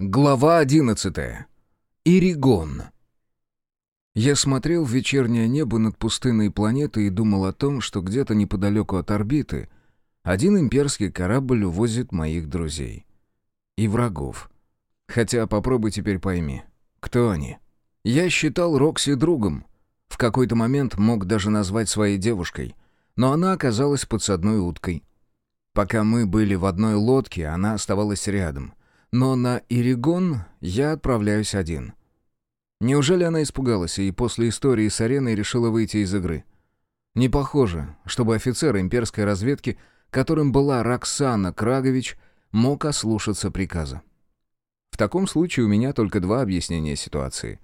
Глава одиннадцатая. Иригон. Я смотрел в вечернее небо над пустынной планетой и думал о том, что где-то неподалеку от орбиты один имперский корабль увозит моих друзей. И врагов. Хотя попробуй теперь пойми, кто они. Я считал Рокси другом. В какой-то момент мог даже назвать своей девушкой. Но она оказалась подсадной уткой. Пока мы были в одной лодке, она оставалась рядом — но на Иригон я отправляюсь один. Неужели она испугалась и после истории с ареной решила выйти из игры? Не похоже, чтобы офицер имперской разведки, которым была Роксана Крагович, мог ослушаться приказа. В таком случае у меня только два объяснения ситуации.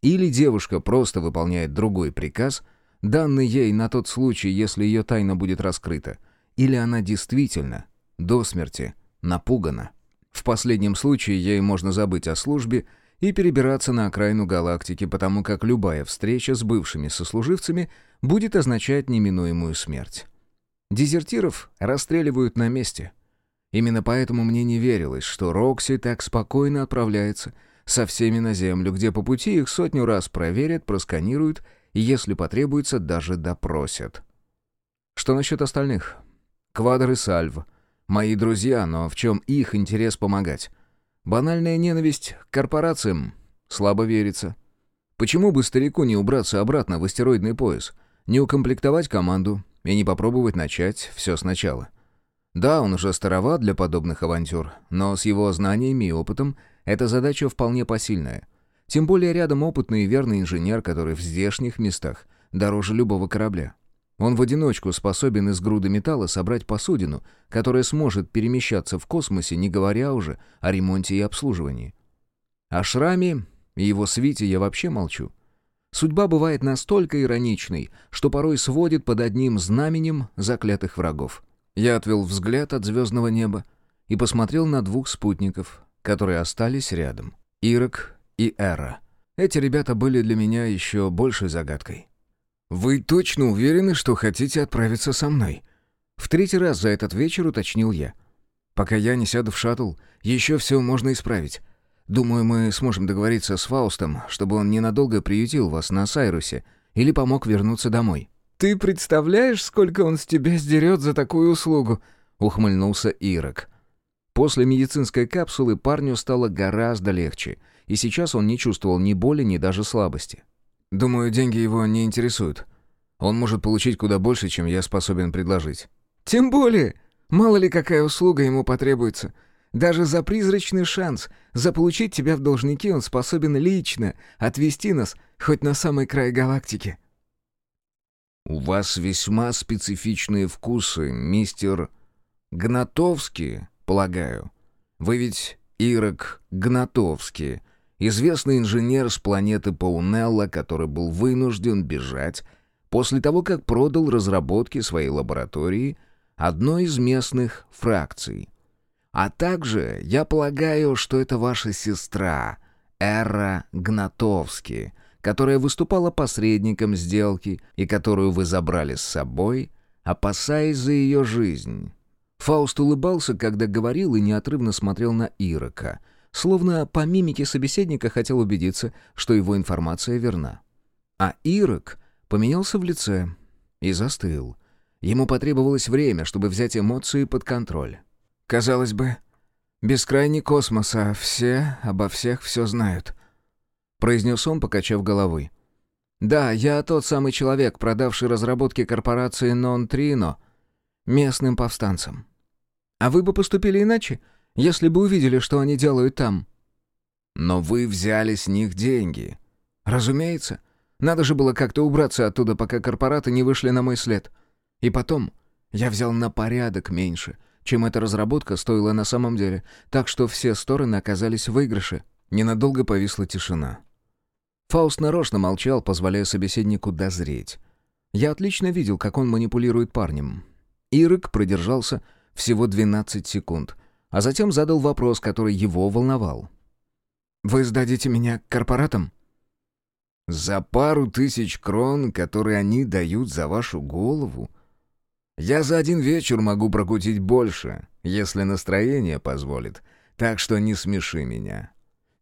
Или девушка просто выполняет другой приказ, данный ей на тот случай, если ее тайна будет раскрыта, или она действительно до смерти напугана. В последнем случае ей можно забыть о службе и перебираться на окраину галактики, потому как любая встреча с бывшими сослуживцами будет означать неминуемую смерть. Дезертиров расстреливают на месте. Именно поэтому мне не верилось, что Рокси так спокойно отправляется со всеми на Землю, где по пути их сотню раз проверят, просканируют и, если потребуется, даже допросят. Что насчет остальных? Квадр и Сальв — Мои друзья, но в чем их интерес помогать? Банальная ненависть к корпорациям? Слабо верится. Почему бы старику не убраться обратно в астероидный пояс? Не укомплектовать команду и не попробовать начать все сначала? Да, он уже староват для подобных авантюр, но с его знаниями и опытом эта задача вполне посильная. Тем более рядом опытный и верный инженер, который в здешних местах дороже любого корабля. Он в одиночку способен из груды металла собрать посудину, которая сможет перемещаться в космосе, не говоря уже о ремонте и обслуживании. О шраме и его свите я вообще молчу. Судьба бывает настолько ироничной, что порой сводит под одним знаменем заклятых врагов. Я отвел взгляд от звездного неба и посмотрел на двух спутников, которые остались рядом. Ирок и Эра. Эти ребята были для меня еще большей загадкой. «Вы точно уверены, что хотите отправиться со мной?» В третий раз за этот вечер уточнил я. «Пока я не сяду в шаттл, еще все можно исправить. Думаю, мы сможем договориться с Фаустом, чтобы он ненадолго приютил вас на Сайрусе или помог вернуться домой». «Ты представляешь, сколько он с тебя сдерет за такую услугу?» — ухмыльнулся Ирок. После медицинской капсулы парню стало гораздо легче, и сейчас он не чувствовал ни боли, ни даже слабости. Думаю, деньги его не интересуют. Он может получить куда больше, чем я способен предложить. Тем более, мало ли какая услуга ему потребуется. Даже за призрачный шанс заполучить тебя в должники он способен лично отвезти нас хоть на самый край галактики. «У вас весьма специфичные вкусы, мистер Гнатовский, полагаю. Вы ведь Ирок Гнатовский, известный инженер с планеты Паунелла, который был вынужден бежать после того, как продал разработки своей лаборатории одной из местных фракций. А также я полагаю, что это ваша сестра, Эра Гнатовски, которая выступала посредником сделки и которую вы забрали с собой, опасаясь за ее жизнь. Фауст улыбался, когда говорил и неотрывно смотрел на Ирока — словно по мимике собеседника хотел убедиться, что его информация верна. А Ирок поменялся в лице и застыл. Ему потребовалось время, чтобы взять эмоции под контроль. Казалось бы, бескрайний космос, а все обо всех все знают. Произнес он, покачав головой. «Да, я тот самый человек, продавший разработки корпорации Нон Трино местным повстанцам. А вы бы поступили иначе? Если бы увидели, что они делают там». «Но вы взяли с них деньги». «Разумеется. Надо же было как-то убраться оттуда, пока корпораты не вышли на мой след. И потом, я взял на порядок меньше, чем эта разработка стоила на самом деле, так что все стороны оказались в выигрыше». Ненадолго повисла тишина. Фауст нарочно молчал, позволяя собеседнику дозреть. Я отлично видел, как он манипулирует парнем. Ирок продержался всего 12 секунд, а затем задал вопрос, который его волновал. «Вы сдадите меня корпоратам?» «За пару тысяч крон, которые они дают за вашу голову? Я за один вечер могу прокутить больше, если настроение позволит. Так что не смеши меня.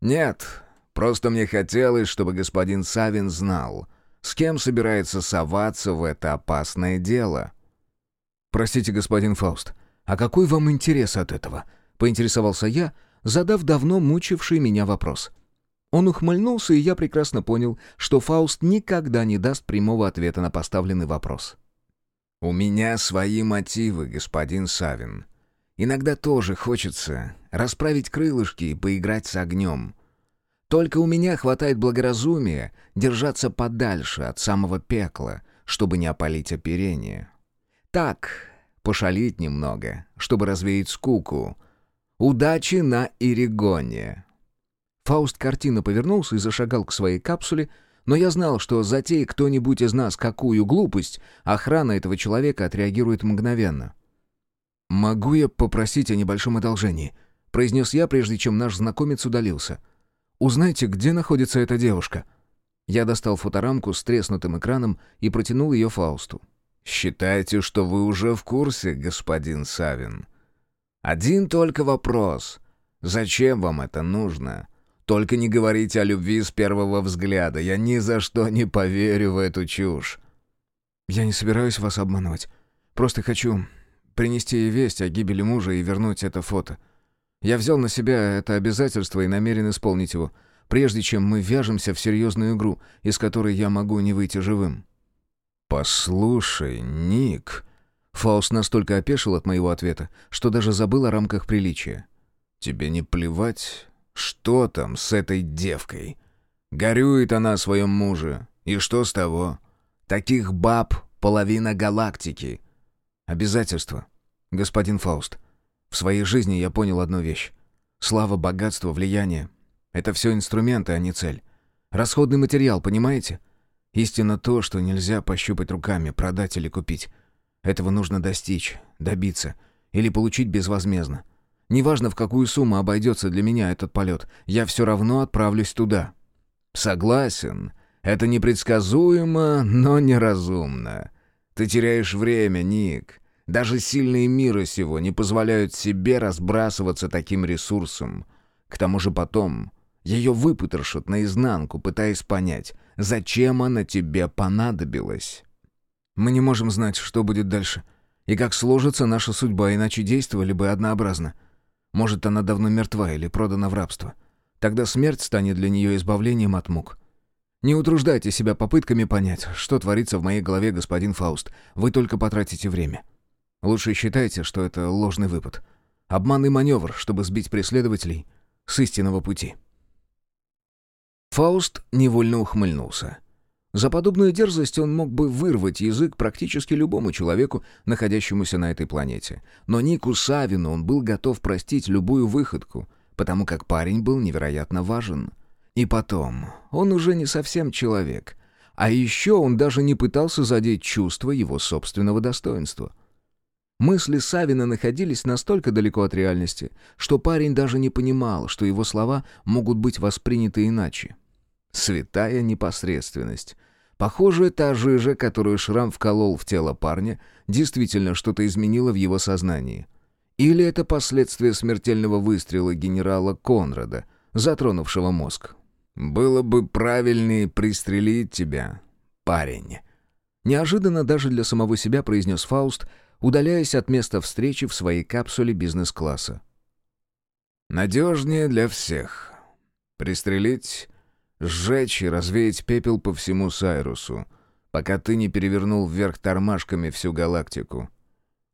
Нет, просто мне хотелось, чтобы господин Савин знал, с кем собирается соваться в это опасное дело. «Простите, господин Фауст, а какой вам интерес от этого?» — поинтересовался я, задав давно мучивший меня вопрос. Он ухмыльнулся, и я прекрасно понял, что Фауст никогда не даст прямого ответа на поставленный вопрос. «У меня свои мотивы, господин Савин. Иногда тоже хочется расправить крылышки и поиграть с огнем. Только у меня хватает благоразумия держаться подальше от самого пекла, чтобы не опалить оперение. Так, пошалить немного, чтобы развеять скуку. Удачи на Иригоне!» Фауст картина повернулся и зашагал к своей капсуле, но я знал, что затея кто-нибудь из нас какую глупость, охрана этого человека отреагирует мгновенно. «Могу я попросить о небольшом одолжении?» — произнес я, прежде чем наш знакомец удалился. «Узнайте, где находится эта девушка?» Я достал фоторамку с треснутым экраном и протянул ее Фаусту. «Считайте, что вы уже в курсе, господин Савин. Один только вопрос. Зачем вам это нужно? Только не говорите о любви с первого взгляда. Я ни за что не поверю в эту чушь». «Я не собираюсь вас обманывать. Просто хочу принести ей весть о гибели мужа и вернуть это фото. Я взял на себя это обязательство и намерен исполнить его, прежде чем мы вяжемся в серьезную игру, из которой я могу не выйти живым». «Послушай, Ник...» Фауст настолько опешил от моего ответа, что даже забыл о рамках приличия. «Тебе не плевать что там с этой девкой? Горюет она о своем муже. И что с того? Таких баб половина галактики. Обязательства. Господин Фауст, в своей жизни я понял одну вещь. Слава, богатство, влияние — это все инструменты, а не цель. Расходный материал, понимаете? Истинно то, что нельзя пощупать руками, продать или купить. Этого нужно достичь, добиться или получить безвозмездно. Неважно, в какую сумму обойдется для меня этот полет, я все равно отправлюсь туда». «Согласен. Это непредсказуемо, но неразумно. Ты теряешь время, Ник. Даже сильные мира сего не позволяют себе разбрасываться таким ресурсом. К тому же потом ее выпотрошат наизнанку, пытаясь понять, зачем она тебе понадобилась». «Мы не можем знать, что будет дальше, и как сложится наша судьба, иначе действовали бы однообразно». Может, она давно мертва или продана в рабство. Тогда смерть станет для нее избавлением от мук. Не утруждайте себя попытками понять, что творится в моей голове, господин Фауст. Вы только потратите время. Лучше считайте, что это ложный выпад. Обманный маневр, чтобы сбить преследователей с истинного пути. Фауст невольно ухмыльнулся. За подобную дерзость он мог бы вырвать язык практически любому человеку, находящемуся на этой планете. Но Нику Савину он был готов простить любую выходку, потому как парень был невероятно важен. И потом, он уже не совсем человек. А еще он даже не пытался задеть чувство его собственного достоинства. Мысли Савина находились настолько далеко от реальности, что парень даже не понимал, что его слова могут быть восприняты иначе. Святая непосредственность. Похоже, та жижа, которую Шрам вколол в тело парня, действительно что-то изменила в его сознании. Или это последствия смертельного выстрела генерала Конрада, затронувшего мозг. «Было бы правильнее пристрелить тебя, парень». Неожиданно даже для самого себя произнес Фауст, удаляясь от места встречи в своей капсуле бизнес-класса. «Надежнее для всех. Пристрелить Сжечь и развеять пепел по всему Сайрусу, пока ты не перевернул вверх тормашками всю галактику.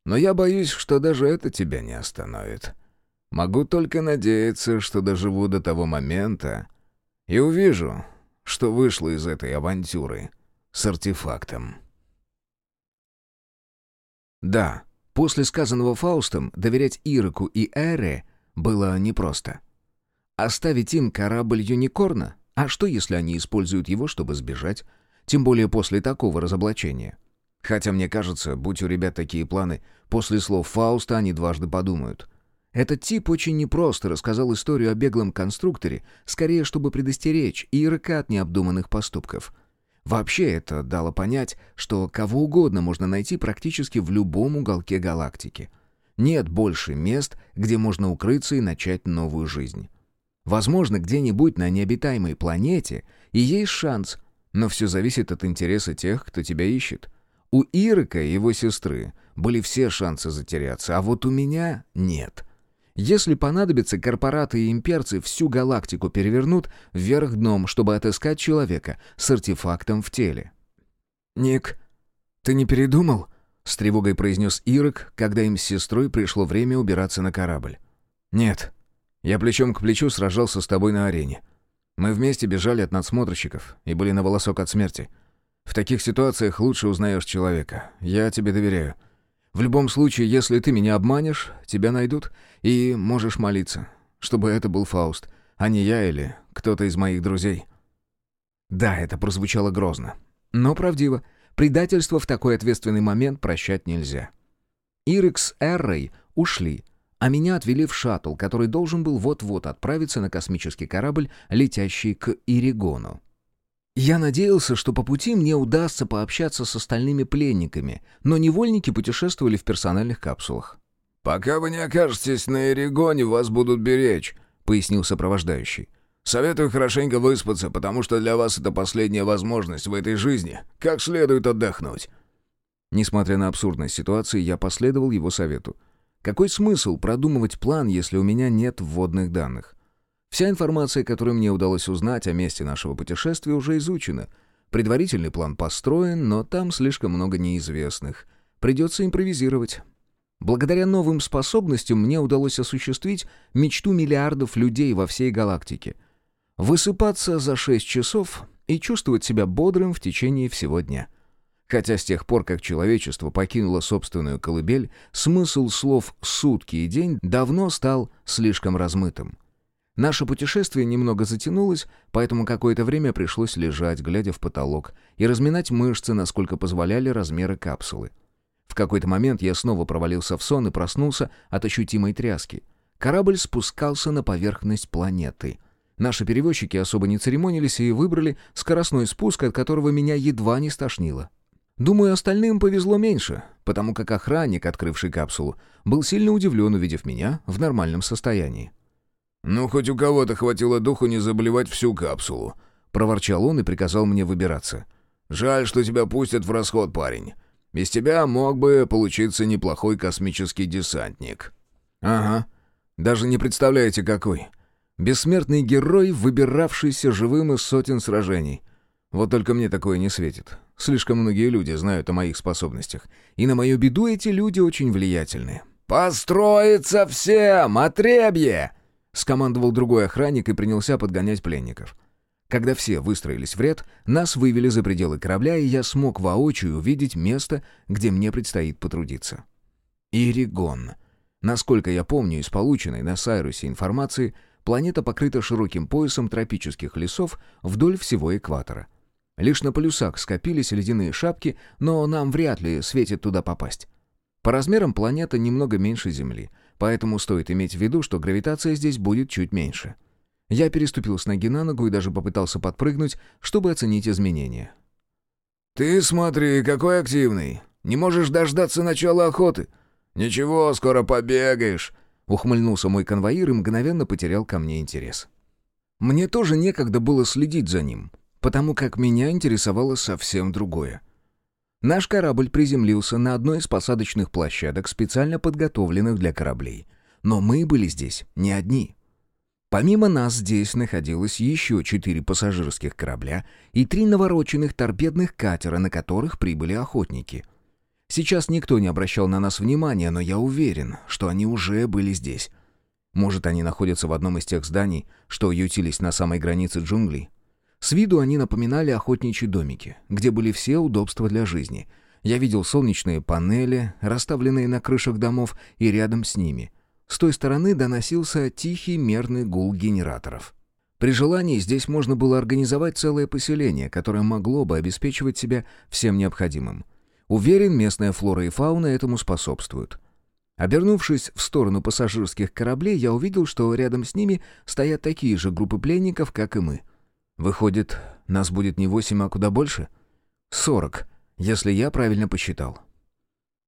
Но я боюсь, что даже это тебя не остановит. Могу только надеяться, что доживу до того момента и увижу, что вышло из этой авантюры с артефактом. Да, после сказанного Фаустом доверять Ироку и Эре было непросто. Оставить им корабль Юникорна а что, если они используют его, чтобы сбежать? Тем более после такого разоблачения. Хотя, мне кажется, будь у ребят такие планы, после слов Фауста они дважды подумают. Этот тип очень непросто рассказал историю о беглом конструкторе, скорее, чтобы предостеречь Ирка от необдуманных поступков. Вообще это дало понять, что кого угодно можно найти практически в любом уголке галактики. Нет больше мест, где можно укрыться и начать новую жизнь. Возможно, где-нибудь на необитаемой планете и есть шанс, но все зависит от интереса тех, кто тебя ищет. У Ирика и его сестры были все шансы затеряться, а вот у меня нет. Если понадобится, корпораты и имперцы всю галактику перевернут вверх дном, чтобы отыскать человека с артефактом в теле. «Ник, ты не передумал?» — с тревогой произнес Ирок, когда им с сестрой пришло время убираться на корабль. «Нет. Я плечом к плечу сражался с тобой на арене. Мы вместе бежали от надсмотрщиков и были на волосок от смерти. В таких ситуациях лучше узнаешь человека. Я тебе доверяю. В любом случае, если ты меня обманешь, тебя найдут, и можешь молиться, чтобы это был Фауст, а не я или кто-то из моих друзей». Да, это прозвучало грозно. Но правдиво. Предательство в такой ответственный момент прощать нельзя. Ирик с Эррой ушли, а меня отвели в шаттл, который должен был вот-вот отправиться на космический корабль, летящий к Иригону. Я надеялся, что по пути мне удастся пообщаться с остальными пленниками, но невольники путешествовали в персональных капсулах. «Пока вы не окажетесь на Эригоне, вас будут беречь», — пояснил сопровождающий. «Советую хорошенько выспаться, потому что для вас это последняя возможность в этой жизни. Как следует отдохнуть». Несмотря на абсурдность ситуации, я последовал его совету. Какой смысл продумывать план, если у меня нет вводных данных? Вся информация, которую мне удалось узнать о месте нашего путешествия, уже изучена. Предварительный план построен, но там слишком много неизвестных. Придется импровизировать. Благодаря новым способностям мне удалось осуществить мечту миллиардов людей во всей галактике. Высыпаться за 6 часов и чувствовать себя бодрым в течение всего дня. Хотя с тех пор, как человечество покинуло собственную колыбель, смысл слов «сутки» и «день» давно стал слишком размытым. Наше путешествие немного затянулось, поэтому какое-то время пришлось лежать, глядя в потолок, и разминать мышцы, насколько позволяли размеры капсулы. В какой-то момент я снова провалился в сон и проснулся от ощутимой тряски. Корабль спускался на поверхность планеты. Наши перевозчики особо не церемонились и выбрали скоростной спуск, от которого меня едва не стошнило. Думаю, остальным повезло меньше, потому как охранник, открывший капсулу, был сильно удивлен, увидев меня в нормальном состоянии. «Ну, хоть у кого-то хватило духу не заблевать всю капсулу», — проворчал он и приказал мне выбираться. «Жаль, что тебя пустят в расход, парень. Без тебя мог бы получиться неплохой космический десантник». «Ага. Даже не представляете, какой. Бессмертный герой, выбиравшийся живым из сотен сражений. Вот только мне такое не светит. Слишком многие люди знают о моих способностях. И на мою беду эти люди очень влиятельны». «Построиться всем! Отребье!» скомандовал другой охранник и принялся подгонять пленников. Когда все выстроились в ряд, нас вывели за пределы корабля, и я смог воочию увидеть место, где мне предстоит потрудиться. Иригон. Насколько я помню из полученной на Сайрусе информации, планета покрыта широким поясом тропических лесов вдоль всего экватора. Лишь на полюсах скопились ледяные шапки, но нам вряд ли светит туда попасть. По размерам планета немного меньше Земли — поэтому стоит иметь в виду, что гравитация здесь будет чуть меньше. Я переступил с ноги на ногу и даже попытался подпрыгнуть, чтобы оценить изменения. «Ты смотри, какой активный! Не можешь дождаться начала охоты! Ничего, скоро побегаешь!» Ухмыльнулся мой конвоир и мгновенно потерял ко мне интерес. Мне тоже некогда было следить за ним, потому как меня интересовало совсем другое. Наш корабль приземлился на одной из посадочных площадок, специально подготовленных для кораблей. Но мы были здесь не одни. Помимо нас здесь находилось еще четыре пассажирских корабля и три навороченных торпедных катера, на которых прибыли охотники. Сейчас никто не обращал на нас внимания, но я уверен, что они уже были здесь. Может, они находятся в одном из тех зданий, что ютились на самой границе джунглей? С виду они напоминали охотничьи домики, где были все удобства для жизни. Я видел солнечные панели, расставленные на крышах домов, и рядом с ними. С той стороны доносился тихий мерный гул генераторов. При желании здесь можно было организовать целое поселение, которое могло бы обеспечивать себя всем необходимым. Уверен, местная флора и фауна этому способствуют. Обернувшись в сторону пассажирских кораблей, я увидел, что рядом с ними стоят такие же группы пленников, как и мы — Выходит, нас будет не восемь, а куда больше? Сорок, если я правильно посчитал.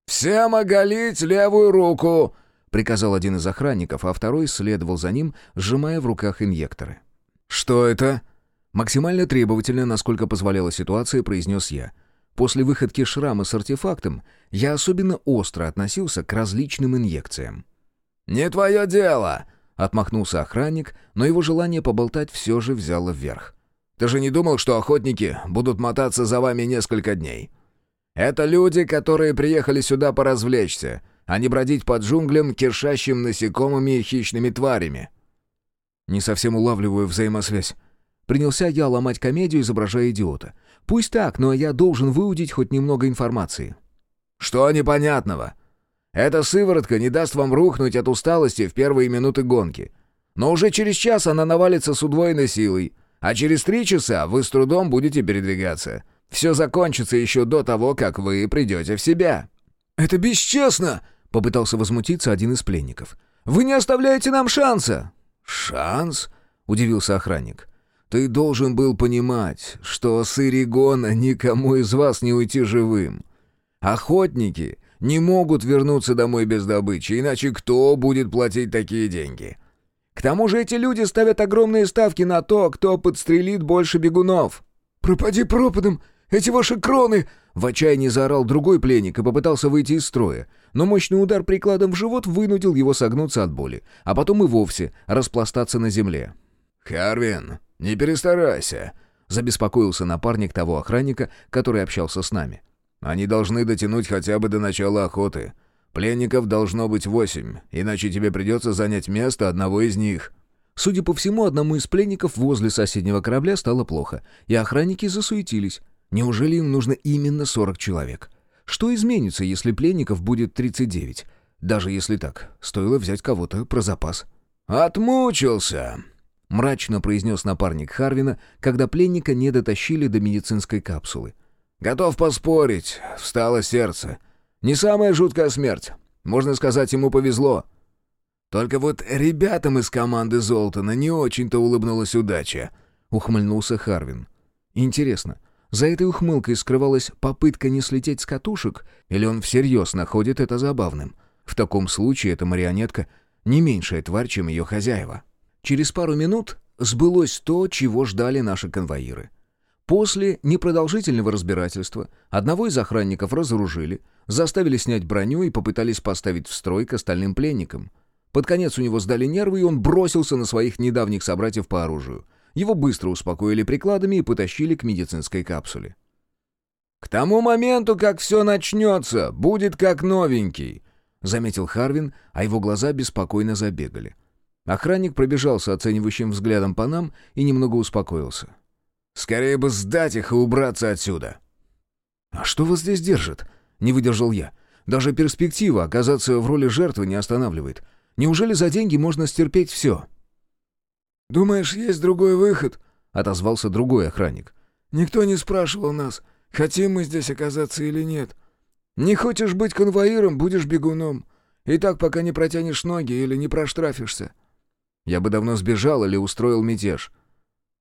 «Всем оголить левую руку!» — приказал один из охранников, а второй следовал за ним, сжимая в руках инъекторы. «Что это?» Максимально требовательно, насколько позволяла ситуация, произнес я. После выходки шрама с артефактом я особенно остро относился к различным инъекциям. «Не твое дело!» — отмахнулся охранник, но его желание поболтать все же взяло вверх. «Ты же не думал, что охотники будут мотаться за вами несколько дней? Это люди, которые приехали сюда поразвлечься, а не бродить под джунглям, кишащим насекомыми и хищными тварями». «Не совсем улавливаю взаимосвязь. Принялся я ломать комедию, изображая идиота. Пусть так, но я должен выудить хоть немного информации. «Что непонятного? Эта сыворотка не даст вам рухнуть от усталости в первые минуты гонки. Но уже через час она навалится с удвоенной силой, а через три часа вы с трудом будете передвигаться. Все закончится еще до того, как вы придете в себя». «Это бесчестно!» — попытался возмутиться один из пленников. «Вы не оставляете нам шанса!» «Шанс?» — удивился охранник. Ты должен был понимать, что с Иригона никому из вас не уйти живым. Охотники не могут вернуться домой без добычи, иначе кто будет платить такие деньги? К тому же эти люди ставят огромные ставки на то, кто подстрелит больше бегунов». «Пропади пропадом! Эти ваши кроны!» В отчаянии заорал другой пленник и попытался выйти из строя, но мощный удар прикладом в живот вынудил его согнуться от боли, а потом и вовсе распластаться на земле. «Харвин, не перестарайся», — забеспокоился напарник того охранника, который общался с нами. «Они должны дотянуть хотя бы до начала охоты. Пленников должно быть восемь, иначе тебе придется занять место одного из них». Судя по всему, одному из пленников возле соседнего корабля стало плохо, и охранники засуетились. Неужели им нужно именно 40 человек? Что изменится, если пленников будет 39? Даже если так, стоило взять кого-то про запас. «Отмучился!» — мрачно произнес напарник Харвина, когда пленника не дотащили до медицинской капсулы. «Готов поспорить. Встало сердце. Не самая жуткая смерть. Можно сказать, ему повезло. Только вот ребятам из команды Золтана не очень-то улыбнулась удача», — ухмыльнулся Харвин. «Интересно, за этой ухмылкой скрывалась попытка не слететь с катушек, или он всерьез находит это забавным? В таком случае эта марионетка не меньшая тварь, чем ее хозяева». Через пару минут сбылось то, чего ждали наши конвоиры. После непродолжительного разбирательства одного из охранников разоружили, заставили снять броню и попытались поставить в строй к остальным пленникам. Под конец у него сдали нервы, и он бросился на своих недавних собратьев по оружию. Его быстро успокоили прикладами и потащили к медицинской капсуле. «К тому моменту, как все начнется, будет как новенький», — заметил Харвин, а его глаза беспокойно забегали. Охранник пробежался оценивающим взглядом по нам и немного успокоился. «Скорее бы сдать их и убраться отсюда!» «А что вас здесь держит?» — не выдержал я. «Даже перспектива оказаться в роли жертвы не останавливает. Неужели за деньги можно стерпеть все?» «Думаешь, есть другой выход?» — отозвался другой охранник. «Никто не спрашивал нас, хотим мы здесь оказаться или нет. Не хочешь быть конвоиром, будешь бегуном. И так, пока не протянешь ноги или не проштрафишься. Я бы давно сбежал или устроил мятеж».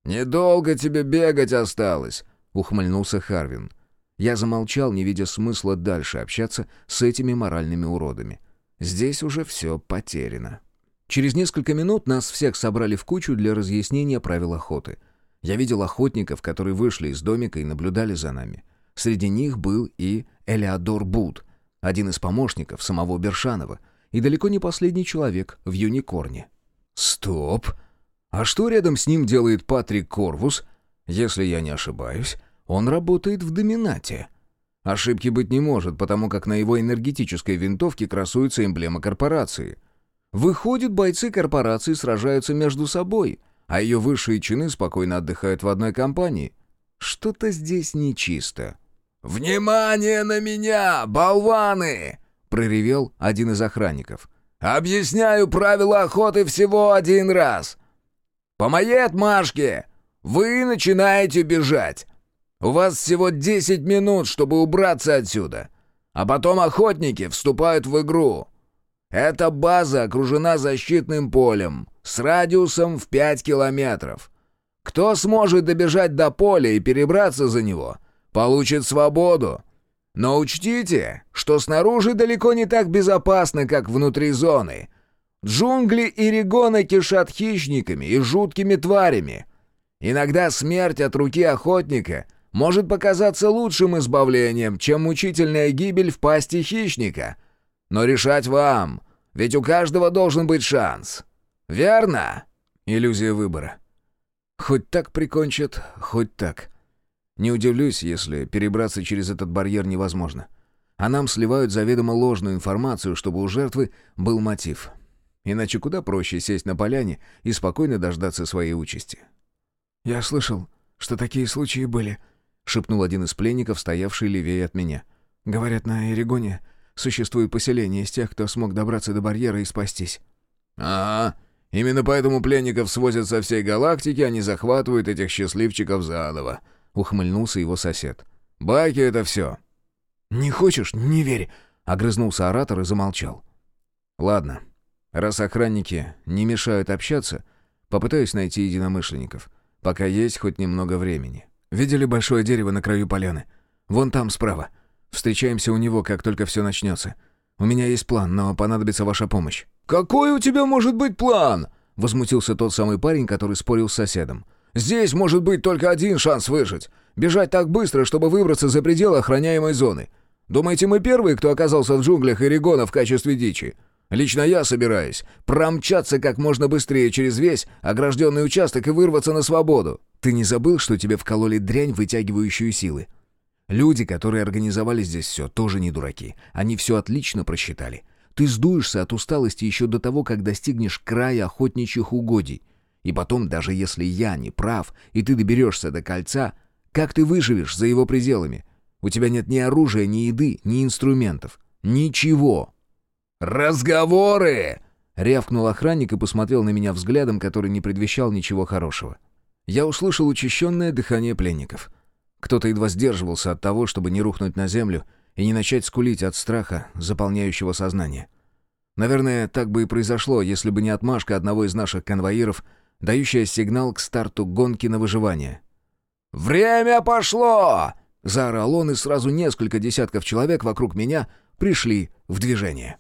«Недолго тебе бегать осталось», — ухмыльнулся Харвин. Я замолчал, не видя смысла дальше общаться с этими моральными уродами. Здесь уже все потеряно. Через несколько минут нас всех собрали в кучу для разъяснения правил охоты. Я видел охотников, которые вышли из домика и наблюдали за нами. Среди них был и Элеодор Буд, один из помощников самого Бершанова, и далеко не последний человек в Юникорне. «Стоп! А что рядом с ним делает Патрик Корвус? Если я не ошибаюсь, он работает в Доминате». Ошибки быть не может, потому как на его энергетической винтовке красуется эмблема корпорации. Выходит, бойцы корпорации сражаются между собой, а ее высшие чины спокойно отдыхают в одной компании. Что-то здесь нечисто. «Внимание на меня, болваны!» — проревел один из охранников. Объясняю правила охоты всего один раз. По моей отмашке вы начинаете бежать. У вас всего 10 минут, чтобы убраться отсюда. А потом охотники вступают в игру. Эта база окружена защитным полем с радиусом в 5 километров. Кто сможет добежать до поля и перебраться за него, получит свободу. Но учтите, что снаружи далеко не так безопасно, как внутри зоны. Джунгли Иригона кишат хищниками и жуткими тварями. Иногда смерть от руки охотника может показаться лучшим избавлением, чем мучительная гибель в пасти хищника. Но решать вам, ведь у каждого должен быть шанс. Верно? Иллюзия выбора. Хоть так прикончат, хоть так. Не удивлюсь, если перебраться через этот барьер невозможно. А нам сливают заведомо ложную информацию, чтобы у жертвы был мотив. Иначе куда проще сесть на поляне и спокойно дождаться своей участи. «Я слышал, что такие случаи были», — шепнул один из пленников, стоявший левее от меня. «Говорят, на Эрегоне существует поселение из тех, кто смог добраться до барьера и спастись». «Ага, именно поэтому пленников свозят со всей галактики, они захватывают этих счастливчиков заново», ухмыльнулся его сосед. «Байки — это все». «Не хочешь — не верь», — огрызнулся оратор и замолчал. «Ладно, раз охранники не мешают общаться, попытаюсь найти единомышленников, пока есть хоть немного времени. Видели большое дерево на краю поляны? Вон там справа. Встречаемся у него, как только все начнется. У меня есть план, но понадобится ваша помощь». «Какой у тебя может быть план?» — возмутился тот самый парень, который спорил с соседом. Здесь может быть только один шанс выжить. Бежать так быстро, чтобы выбраться за пределы охраняемой зоны. Думаете, мы первые, кто оказался в джунглях Орегона в качестве дичи? Лично я собираюсь промчаться как можно быстрее через весь огражденный участок и вырваться на свободу. Ты не забыл, что тебе вкололи дрянь, вытягивающую силы? Люди, которые организовали здесь все, тоже не дураки. Они все отлично просчитали. Ты сдуешься от усталости еще до того, как достигнешь края охотничьих угодий. И потом, даже если я не прав, и ты доберешься до кольца, как ты выживешь за его пределами? У тебя нет ни оружия, ни еды, ни инструментов. Ничего. «Разговоры!» — рявкнул охранник и посмотрел на меня взглядом, который не предвещал ничего хорошего. Я услышал учащенное дыхание пленников. Кто-то едва сдерживался от того, чтобы не рухнуть на землю и не начать скулить от страха, заполняющего сознание. Наверное, так бы и произошло, если бы не отмашка одного из наших конвоиров — дающая сигнал к старту гонки на выживание. «Время пошло!» — заорал он, и сразу несколько десятков человек вокруг меня пришли в движение.